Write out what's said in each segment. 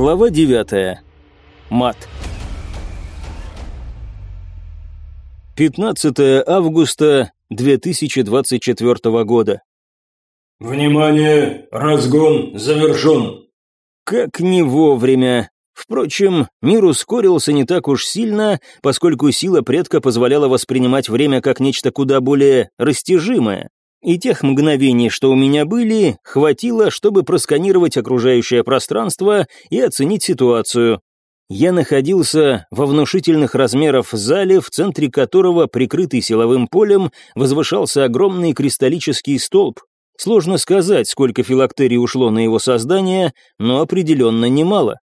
Глава 9. Мат. 15 августа 2024 года. «Внимание! Разгон завершен!» Как не вовремя. Впрочем, мир ускорился не так уж сильно, поскольку сила предка позволяла воспринимать время как нечто куда более растяжимое. И тех мгновений, что у меня были, хватило, чтобы просканировать окружающее пространство и оценить ситуацию. Я находился во внушительных размеров зале, в центре которого, прикрытый силовым полем, возвышался огромный кристаллический столб. Сложно сказать, сколько филактерий ушло на его создание, но определенно немало.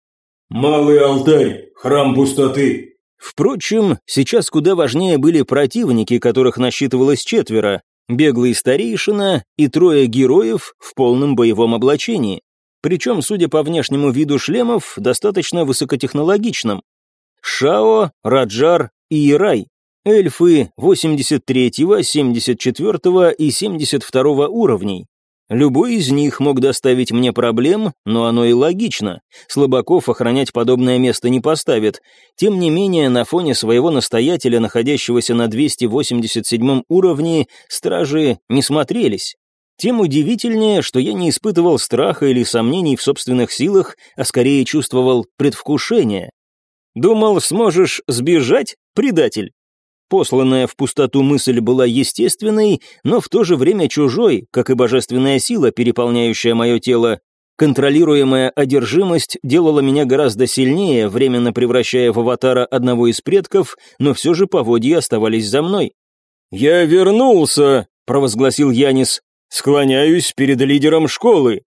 «Малый алтарь, храм пустоты». Впрочем, сейчас куда важнее были противники, которых насчитывалось четверо, беглый старейшина и трое героев в полном боевом облачении. Причем, судя по внешнему виду шлемов, достаточно высокотехнологичным. Шао, Раджар и Ирай. Эльфы 83, 74 и 72 уровней. Любой из них мог доставить мне проблем, но оно и логично. Слабаков охранять подобное место не поставит. Тем не менее, на фоне своего настоятеля, находящегося на 287 уровне, стражи не смотрелись. Тем удивительнее, что я не испытывал страха или сомнений в собственных силах, а скорее чувствовал предвкушение. Думал, сможешь сбежать, предатель? Посланная в пустоту мысль была естественной, но в то же время чужой, как и божественная сила, переполняющая мое тело. Контролируемая одержимость делала меня гораздо сильнее, временно превращая в аватара одного из предков, но все же поводья оставались за мной. «Я вернулся!» — провозгласил Янис. «Склоняюсь перед лидером школы».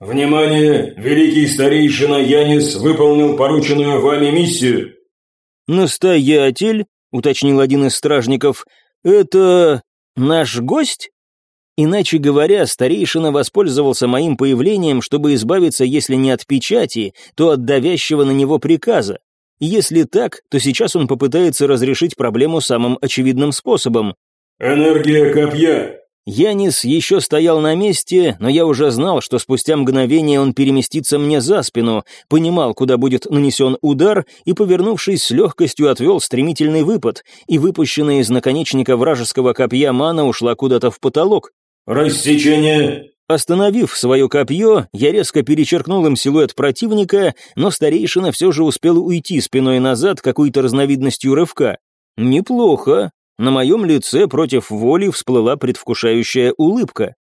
«Внимание! Великий старейшина Янис выполнил порученную вами миссию!» «Настоятель?» Уточнил один из стражников. «Это наш гость?» Иначе говоря, старейшина воспользовался моим появлением, чтобы избавиться, если не от печати, то от давящего на него приказа. Если так, то сейчас он попытается разрешить проблему самым очевидным способом. «Энергия копья!» Янис еще стоял на месте, но я уже знал, что спустя мгновение он переместится мне за спину, понимал, куда будет нанесен удар, и, повернувшись с легкостью, отвел стремительный выпад, и выпущенная из наконечника вражеского копья мана ушла куда-то в потолок. «Рассечение!» Остановив свое копье, я резко перечеркнул им силуэт противника, но старейшина все же успел уйти спиной назад какой-то разновидностью рывка. Неплохо, на моем лице против воли всплыла предвкушающая улыбка.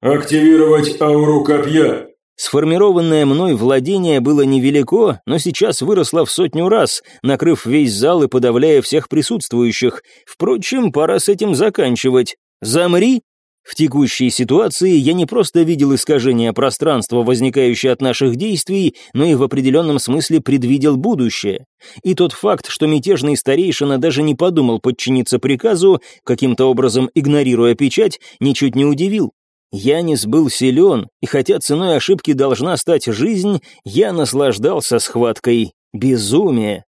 «Активировать ауру копья!» Сформированное мной владение было невелико, но сейчас выросло в сотню раз, накрыв весь зал и подавляя всех присутствующих. Впрочем, пора с этим заканчивать. «Замри!» В текущей ситуации я не просто видел искажение пространства, возникающее от наших действий, но и в определенном смысле предвидел будущее. И тот факт, что мятежный старейшина даже не подумал подчиниться приказу, каким-то образом игнорируя печать, ничуть не удивил. Янис был силен, и хотя ценой ошибки должна стать жизнь, я наслаждался схваткой. Безумие.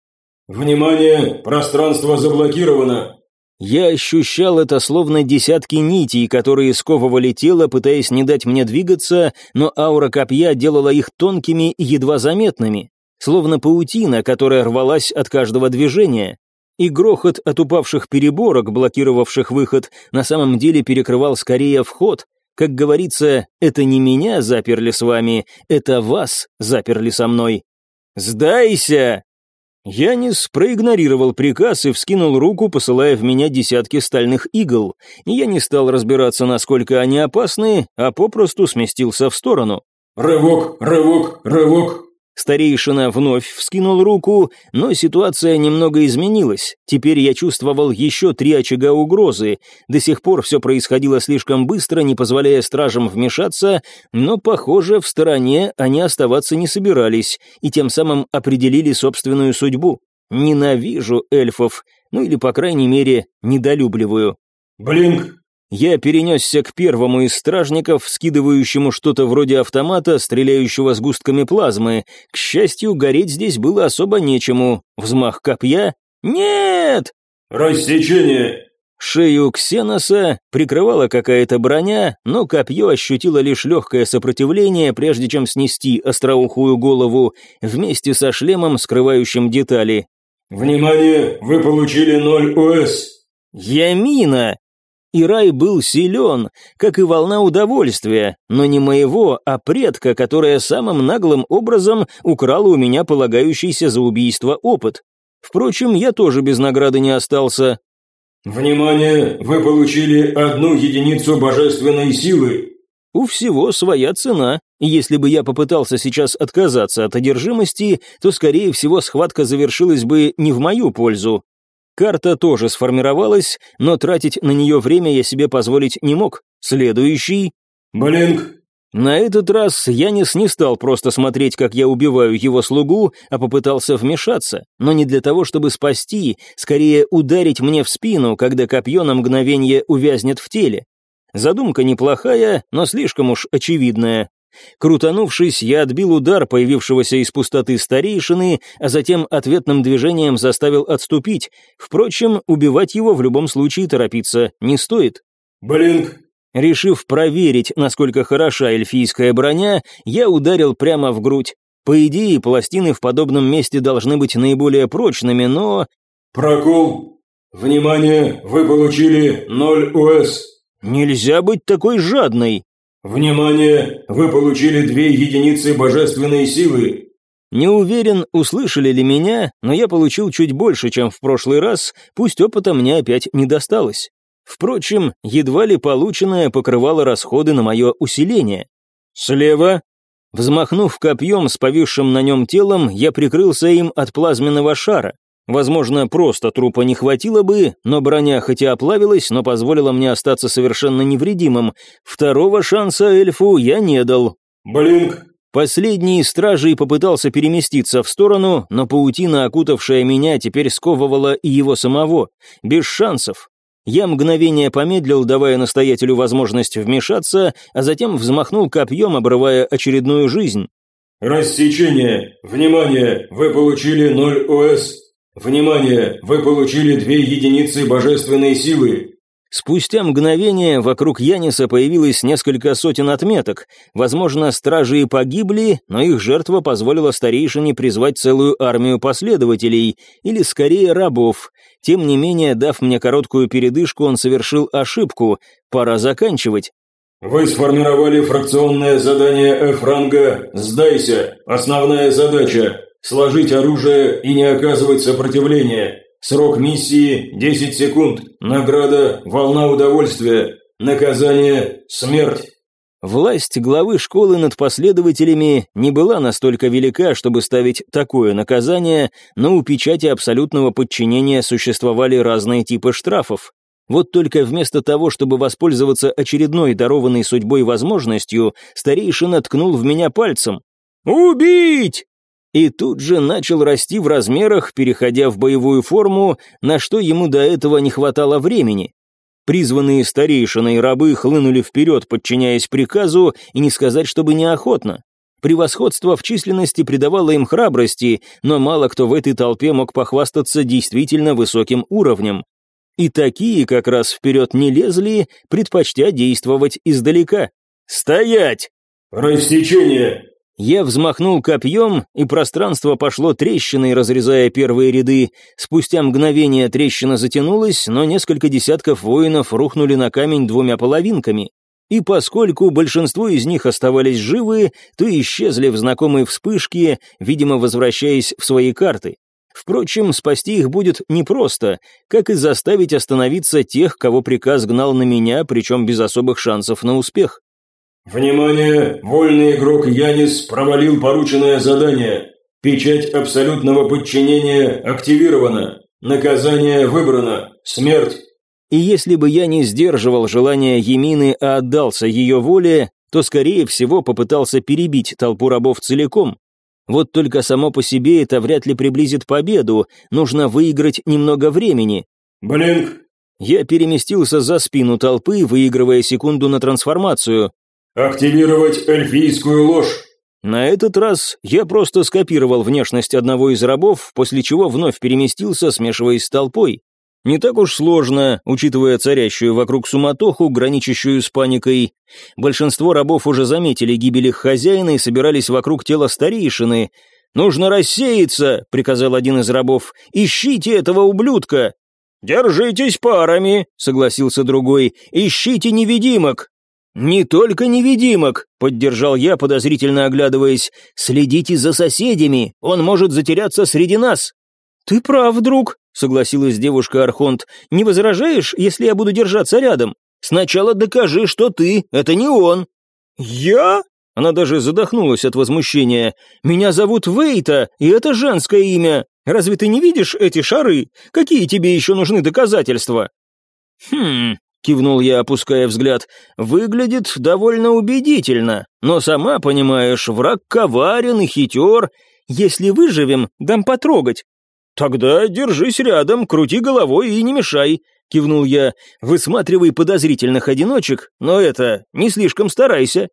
«Внимание! Пространство заблокировано! Я ощущал это словно десятки нитей, которые сковывали тело, пытаясь не дать мне двигаться, но аура копья делала их тонкими и едва заметными, словно паутина, которая рвалась от каждого движения. И грохот от упавших переборок, блокировавших выход, на самом деле перекрывал скорее вход. Как говорится, это не меня заперли с вами, это вас заперли со мной. «Сдайся!» Янис проигнорировал приказ и вскинул руку, посылая в меня десятки стальных игл. Я не стал разбираться, насколько они опасны, а попросту сместился в сторону. «Рывок, рывок, рывок!» Старейшина вновь вскинул руку, но ситуация немного изменилась. Теперь я чувствовал еще три очага угрозы. До сих пор все происходило слишком быстро, не позволяя стражам вмешаться, но, похоже, в стороне они оставаться не собирались и тем самым определили собственную судьбу. Ненавижу эльфов, ну или, по крайней мере, недолюбливаю. «Блинк, я перенесся к первому из стражников, скидывающему что-то вроде автомата, стреляющего с густками плазмы. К счастью, гореть здесь было особо нечему. Взмах копья? Нет! Рассечение! Шею Ксеноса прикрывала какая-то броня, но копье ощутило лишь легкое сопротивление, прежде чем снести остроухую голову, вместе со шлемом, скрывающим детали. «Внимание! Вы получили 0 ОС!» «Ямина!» И рай был силен, как и волна удовольствия, но не моего, а предка, которая самым наглым образом украла у меня полагающийся за убийство опыт. Впрочем, я тоже без награды не остался. «Внимание! Вы получили одну единицу божественной силы!» У всего своя цена, если бы я попытался сейчас отказаться от одержимости, то, скорее всего, схватка завершилась бы не в мою пользу. Карта тоже сформировалась, но тратить на нее время я себе позволить не мог. Следующий... «Блинк!» На этот раз Янис не стал просто смотреть, как я убиваю его слугу, а попытался вмешаться, но не для того, чтобы спасти, скорее ударить мне в спину, когда копье на мгновение увязнет в теле. Задумка неплохая, но слишком уж очевидная. Крутанувшись, я отбил удар появившегося из пустоты старейшины, а затем ответным движением заставил отступить. Впрочем, убивать его в любом случае торопиться не стоит. «Блинк!» Решив проверить, насколько хороша эльфийская броня, я ударил прямо в грудь. По идее, пластины в подобном месте должны быть наиболее прочными, но... «Прокол! Внимание! Вы получили 0 УС!» «Нельзя быть такой жадной!» «Внимание! Вы получили две единицы божественной силы!» Не уверен, услышали ли меня, но я получил чуть больше, чем в прошлый раз, пусть опыта мне опять не досталось. Впрочем, едва ли полученное покрывало расходы на мое усиление. Слева. Взмахнув копьем с повисшим на нем телом, я прикрылся им от плазменного шара. Возможно, просто трупа не хватило бы, но броня хотя оплавилась, но позволила мне остаться совершенно невредимым. Второго шанса эльфу я не дал. «Блинк!» Последний из стражей попытался переместиться в сторону, но паутина, окутавшая меня, теперь сковывала и его самого. Без шансов. Я мгновение помедлил, давая настоятелю возможность вмешаться, а затем взмахнул копьем, обрывая очередную жизнь. «Рассечение! Внимание! Вы получили 0 ОС! Внимание! Вы получили две единицы божественной силы!» Спустя мгновение вокруг Яниса появилось несколько сотен отметок. Возможно, стражи и погибли, но их жертва позволила старейшине призвать целую армию последователей, или скорее рабов. Тем не менее, дав мне короткую передышку, он совершил ошибку. Пора заканчивать. «Вы сформировали фракционное задание F-ранга «Сдайся». Основная задача – сложить оружие и не оказывать сопротивления. Срок миссии – 10 секунд. Награда – волна удовольствия. Наказание – смерть». Власть главы школы над последователями не была настолько велика, чтобы ставить такое наказание, но у печати абсолютного подчинения существовали разные типы штрафов. Вот только вместо того, чтобы воспользоваться очередной дарованной судьбой возможностью, старейшина ткнул в меня пальцем. «Убить!» И тут же начал расти в размерах, переходя в боевую форму, на что ему до этого не хватало времени. Призванные старейшины и рабы хлынули вперед, подчиняясь приказу, и не сказать, чтобы неохотно. Превосходство в численности придавало им храбрости, но мало кто в этой толпе мог похвастаться действительно высоким уровнем. И такие как раз вперед не лезли, предпочтя действовать издалека. «Стоять!» «Рассечение!» Я взмахнул копьем, и пространство пошло трещиной, разрезая первые ряды. Спустя мгновение трещина затянулась, но несколько десятков воинов рухнули на камень двумя половинками. И поскольку большинство из них оставались живы, то исчезли в знакомой вспышке, видимо, возвращаясь в свои карты. Впрочем, спасти их будет непросто, как и заставить остановиться тех, кого приказ гнал на меня, причем без особых шансов на успех. «Внимание! Вольный игрок Янис провалил порученное задание. Печать абсолютного подчинения активирована. Наказание выбрано. Смерть». И если бы я не сдерживал желания Емины, а отдался ее воле, то, скорее всего, попытался перебить толпу рабов целиком. Вот только само по себе это вряд ли приблизит победу, нужно выиграть немного времени. «Блинк!» Я переместился за спину толпы, выигрывая секунду на трансформацию. «Активировать эльфийскую ложь!» На этот раз я просто скопировал внешность одного из рабов, после чего вновь переместился, смешиваясь с толпой. Не так уж сложно, учитывая царящую вокруг суматоху, граничащую с паникой. Большинство рабов уже заметили гибель их хозяина и собирались вокруг тела старейшины. «Нужно рассеяться», — приказал один из рабов. «Ищите этого ублюдка!» «Держитесь парами», — согласился другой. «Ищите невидимок». «Не только невидимок», — поддержал я, подозрительно оглядываясь. «Следите за соседями, он может затеряться среди нас». «Ты прав, друг», — согласилась девушка Архонт. «Не возражаешь, если я буду держаться рядом? Сначала докажи, что ты, это не он». «Я?» Она даже задохнулась от возмущения. «Меня зовут Вейта, и это женское имя. Разве ты не видишь эти шары? Какие тебе еще нужны доказательства?» «Хм...» — кивнул я, опуская взгляд. «Выглядит довольно убедительно, но сама понимаешь, враг коварен и хитер. Если выживем, дам потрогать». «Тогда держись рядом, крути головой и не мешай», — кивнул я. «Высматривай подозрительных одиночек, но это, не слишком старайся».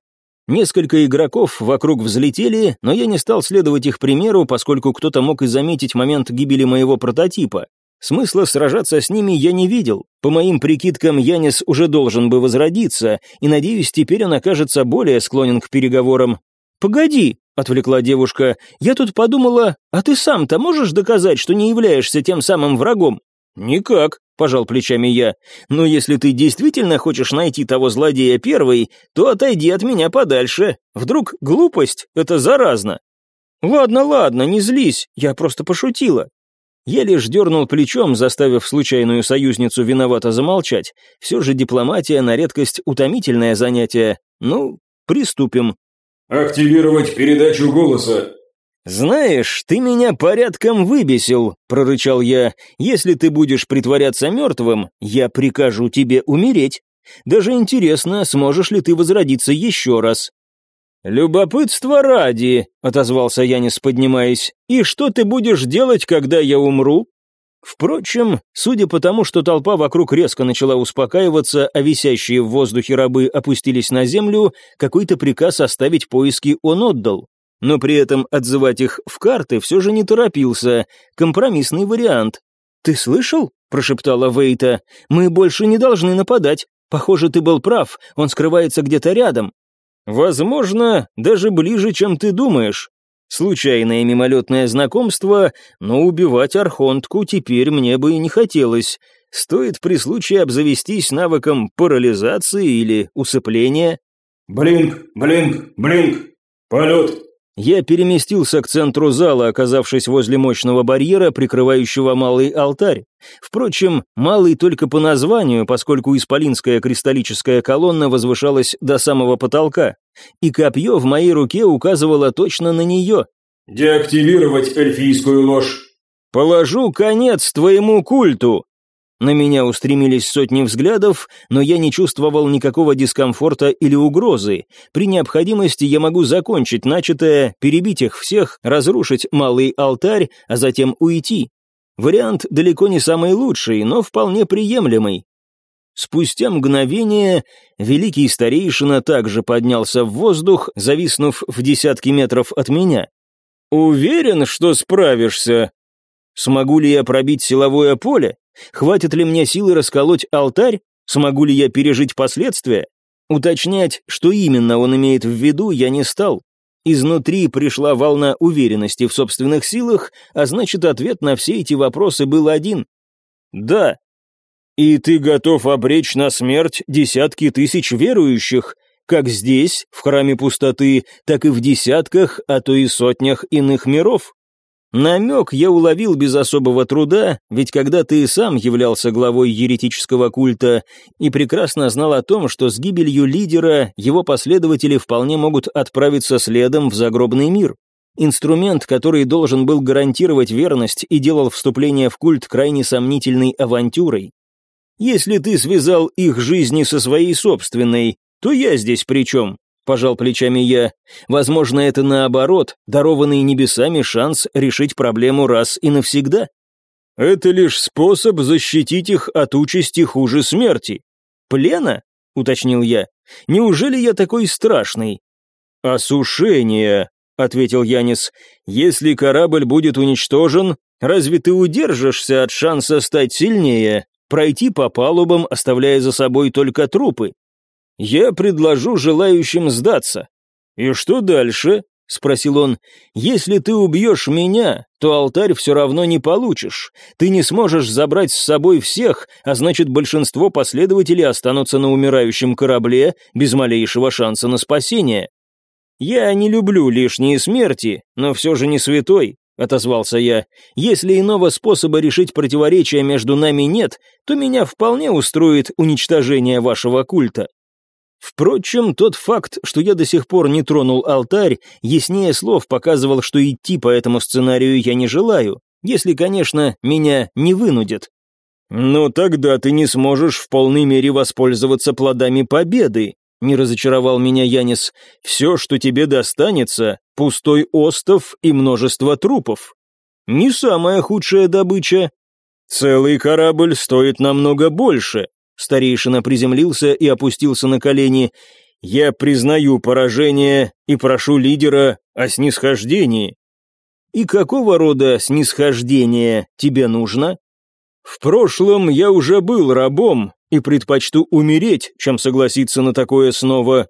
Несколько игроков вокруг взлетели, но я не стал следовать их примеру, поскольку кто-то мог и заметить момент гибели моего прототипа. Смысла сражаться с ними я не видел. По моим прикидкам, Янис уже должен бы возродиться, и, надеюсь, теперь он окажется более склонен к переговорам. «Погоди», — отвлекла девушка, — «я тут подумала, а ты сам-то можешь доказать, что не являешься тем самым врагом?» «Никак», пожал плечами я. «Но если ты действительно хочешь найти того злодея первый, то отойди от меня подальше. Вдруг глупость — это заразно». «Ладно, ладно, не злись, я просто пошутила». Я лишь дернул плечом, заставив случайную союзницу виновато замолчать. Все же дипломатия на редкость утомительное занятие. Ну, приступим. «Активировать передачу голоса», «Знаешь, ты меня порядком выбесил», — прорычал я. «Если ты будешь притворяться мертвым, я прикажу тебе умереть. Даже интересно, сможешь ли ты возродиться еще раз». «Любопытство ради», — отозвался Янис, поднимаясь. «И что ты будешь делать, когда я умру?» Впрочем, судя по тому, что толпа вокруг резко начала успокаиваться, а висящие в воздухе рабы опустились на землю, какой-то приказ оставить поиски он отдал но при этом отзывать их в карты все же не торопился. Компромиссный вариант. «Ты слышал?» – прошептала Вейта. «Мы больше не должны нападать. Похоже, ты был прав, он скрывается где-то рядом». «Возможно, даже ближе, чем ты думаешь. Случайное мимолетное знакомство, но убивать Архонтку теперь мне бы и не хотелось. Стоит при случае обзавестись навыком парализации или усыпления». «Блинк, блинк, блинк! Полет!» Я переместился к центру зала, оказавшись возле мощного барьера, прикрывающего малый алтарь. Впрочем, малый только по названию, поскольку исполинская кристаллическая колонна возвышалась до самого потолка, и копье в моей руке указывало точно на нее. «Деактивировать эльфийскую ложь». «Положу конец твоему культу», на меня устремились сотни взглядов, но я не чувствовал никакого дискомфорта или угрозы. При необходимости я могу закончить начатое, перебить их всех, разрушить малый алтарь, а затем уйти. Вариант далеко не самый лучший, но вполне приемлемый. Спустя мгновение великий старейшина также поднялся в воздух, зависнув в десятки метров от меня. «Уверен, что справишься?» Смогу ли я пробить силовое поле? Хватит ли мне силы расколоть алтарь? Смогу ли я пережить последствия? Уточнять, что именно он имеет в виду, я не стал. Изнутри пришла волна уверенности в собственных силах, а значит, ответ на все эти вопросы был один. «Да». «И ты готов обречь на смерть десятки тысяч верующих, как здесь, в храме пустоты, так и в десятках, а то и сотнях иных миров?» Намек я уловил без особого труда, ведь когда ты сам являлся главой еретического культа и прекрасно знал о том, что с гибелью лидера его последователи вполне могут отправиться следом в загробный мир. Инструмент, который должен был гарантировать верность и делал вступление в культ крайне сомнительной авантюрой. Если ты связал их жизни со своей собственной, то я здесь при чем? Пожал плечами я. Возможно, это наоборот, дарованный небесами шанс решить проблему раз и навсегда. Это лишь способ защитить их от участи хуже смерти. Плена? уточнил я. Неужели я такой страшный? Осушение, ответил Янис. Если корабль будет уничтожен, Разве ты удержишься от шанса стать сильнее, пройти по палубам, оставляя за собой только трупы? Я предложу желающим сдаться. И что дальше? — спросил он. «Если ты убьешь меня, то алтарь все равно не получишь. Ты не сможешь забрать с собой всех, а значит, большинство последователей останутся на умирающем корабле без малейшего шанса на спасение. Я не люблю лишние смерти, но все же не святой», — отозвался я. «Если иного способа решить противоречия между нами нет, то меня вполне устроит уничтожение вашего культа». Впрочем, тот факт, что я до сих пор не тронул алтарь, яснее слов показывал, что идти по этому сценарию я не желаю, если, конечно, меня не вынудят. «Но тогда ты не сможешь в полной мере воспользоваться плодами победы», не разочаровал меня Янис. «Все, что тебе достанется, пустой остов и множество трупов. Не самая худшая добыча. Целый корабль стоит намного больше, Старейшина приземлился и опустился на колени. «Я признаю поражение и прошу лидера о снисхождении». «И какого рода снисхождение тебе нужно?» «В прошлом я уже был рабом и предпочту умереть, чем согласиться на такое снова»,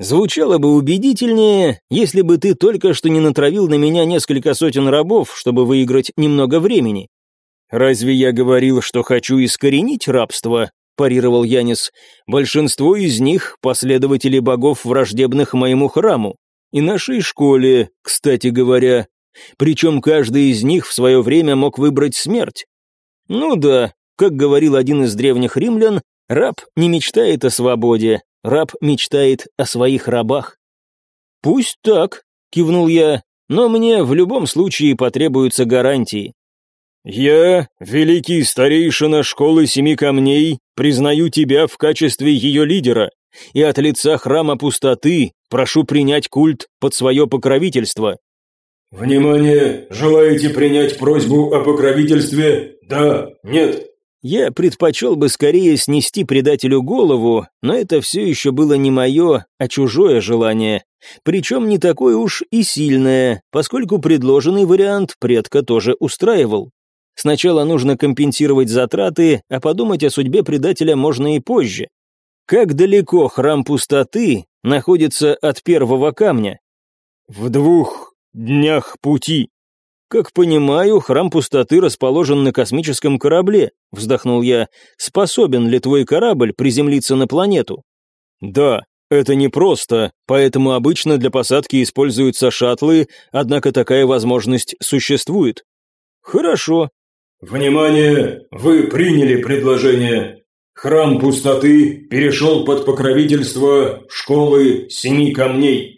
Звучало бы убедительнее, если бы ты только что не натравил на меня несколько сотен рабов, чтобы выиграть немного времени. Разве я говорил, что хочу искоренить рабство? Парировал Янис. «Большинство из них – последователи богов, враждебных моему храму. И нашей школе, кстати говоря. Причем каждый из них в свое время мог выбрать смерть. Ну да, как говорил один из древних римлян, раб не мечтает о свободе, раб мечтает о своих рабах. «Пусть так», — кивнул я, — «но мне в любом случае потребуются гарантии. «Я, великий старейшина школы семи камней, признаю тебя в качестве ее лидера, и от лица храма пустоты прошу принять культ под свое покровительство». «Внимание! Желаете принять просьбу о покровительстве? Да? Нет?» Я предпочел бы скорее снести предателю голову, но это все еще было не мое, а чужое желание. Причем не такое уж и сильное, поскольку предложенный вариант предка тоже устраивал. Сначала нужно компенсировать затраты, а подумать о судьбе предателя можно и позже. Как далеко храм пустоты находится от первого камня? В двух днях пути. Как понимаю, храм пустоты расположен на космическом корабле, вздохнул я. Способен ли твой корабль приземлиться на планету? Да, это непросто, поэтому обычно для посадки используются шаттлы, однако такая возможность существует. Хорошо, «Внимание! Вы приняли предложение. Храм пустоты перешел под покровительство школы семи камней».